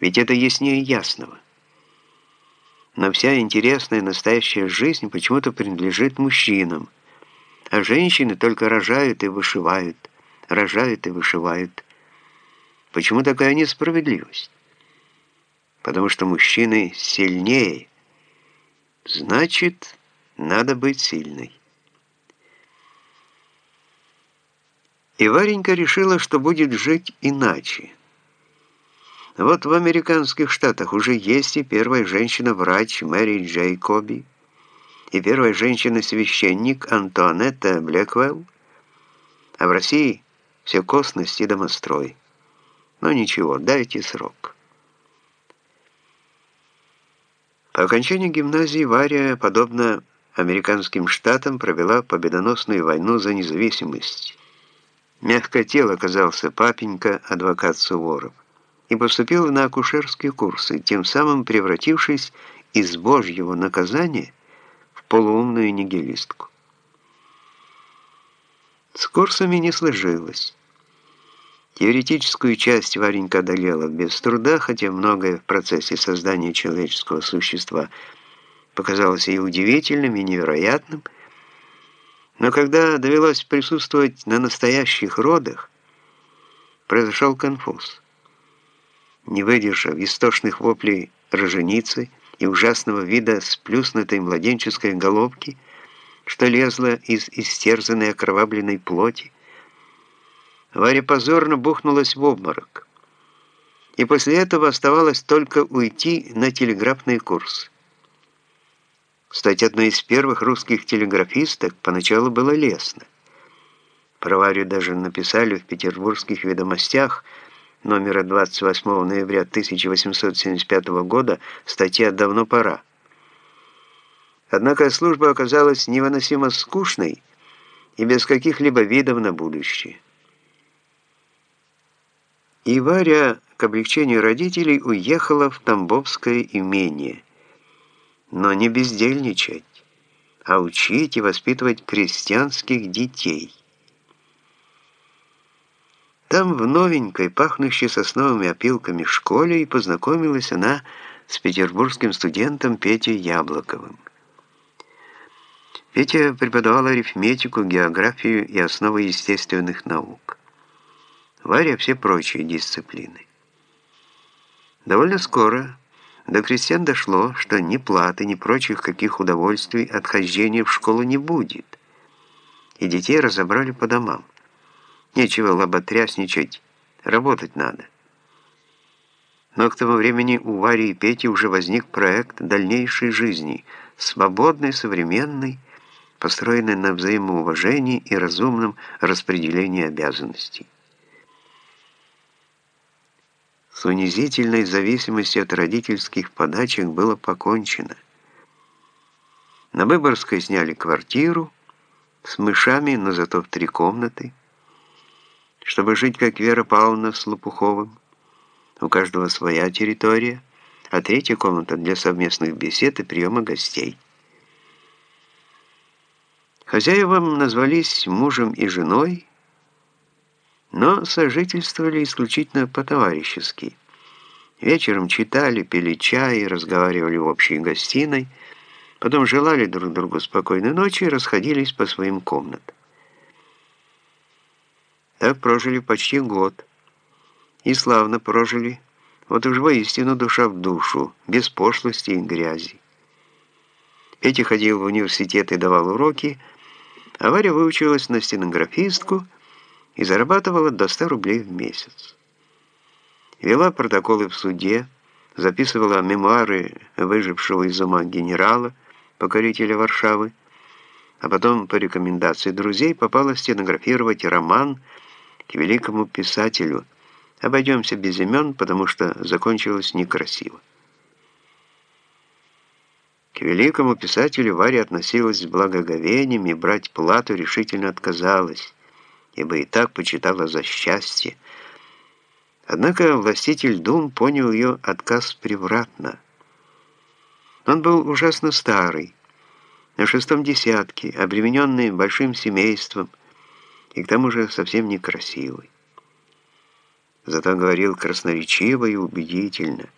Ведь это яснее ясного. Но вся интересная настоящая жизнь почему-то принадлежит мужчинам, а женщины только рожают и вышивают, рожают и вышивают. Почему такая несправедливость? Потому что мужчины сильнее. Значит, надо быть сильной. И Варенька решила, что будет жить иначе. Вот в американских штатах уже есть и первая женщина-врач Мэри Джейкоби, и первая женщина-священник Антуанетта Блэквелл, а в России все косность и домострой. Но ничего, дайте срок. По окончании гимназии Варя, подобно американским штатам, провела победоносную войну за независимость. Мягкое тело оказался папенька, адвокат Суворов и поступила на акушерские курсы, тем самым превратившись из божьего наказания в полуумную нигилистку. С курсами не сложилось. Теоретическую часть Варенька одолела без труда, хотя многое в процессе создания человеческого существа показалось ей удивительным и невероятным, но когда довелось присутствовать на настоящих родах, произошел конфуз не выдержав истошных воплей роженицы и ужасного вида сплюснутой младенческой головки, что лезла из истерзанной окровавленной плоти, Варя позорно бухнулась в обморок. И после этого оставалось только уйти на телеграфный курс. Стать одной из первых русских телеграфисток поначалу было лестно. Про Варю даже написали в петербургских ведомостях – номера 28 ноября 1875 года, статья «Давно пора». Однако служба оказалась невыносимо скучной и без каких-либо видов на будущее. И Варя, к облегчению родителей, уехала в Тамбовское имение. Но не бездельничать, а учить и воспитывать крестьянских детей. Там, в новенькой, пахнущей сосновыми опилками школе, и познакомилась она с петербургским студентом Петей Яблоковым. Петя преподавал арифметику, географию и основы естественных наук. Варя все прочие дисциплины. Довольно скоро до крестьян дошло, что ни платы, ни прочих каких удовольствий от хождения в школу не будет, и детей разобрали по домам. Нечего лоботрясничать, работать надо. Но к тому времени у Вари и Пети уже возник проект дальнейшей жизни, свободной, современной, построенной на взаимоуважении и разумном распределении обязанностей. С унизительной зависимостью от родительских подачек было покончено. На Выборгской сняли квартиру с мышами, но зато в три комнаты чтобы жить, как Вера Павловна с Лопуховым. У каждого своя территория, а третья комната для совместных бесед и приема гостей. Хозяевам назвались мужем и женой, но сожительствовали исключительно по-товарищески. Вечером читали, пили чай, разговаривали в общей гостиной, потом желали друг другу спокойной ночи и расходились по своим комнатам. Так прожили почти год. И славно прожили. Вот уж воистину душа в душу, без пошлости и грязи. Петя ходил в университет и давал уроки, а Варя выучилась на стенографистку и зарабатывала до 100 рублей в месяц. Вела протоколы в суде, записывала мемуары выжившего из ума генерала, покорителя Варшавы, а потом по рекомендации друзей попала стенографировать роман «Связь» к великому писателю. Обойдемся без имен, потому что закончилось некрасиво. К великому писателю Варя относилась с благоговением и брать плату решительно отказалась, ибо и так почитала за счастье. Однако властитель дум понял ее отказ превратно. Он был ужасно старый, на шестом десятке, обремененный большим семейством, и к тому же совсем некрасивый. зато говорил красноречиво и убедительно.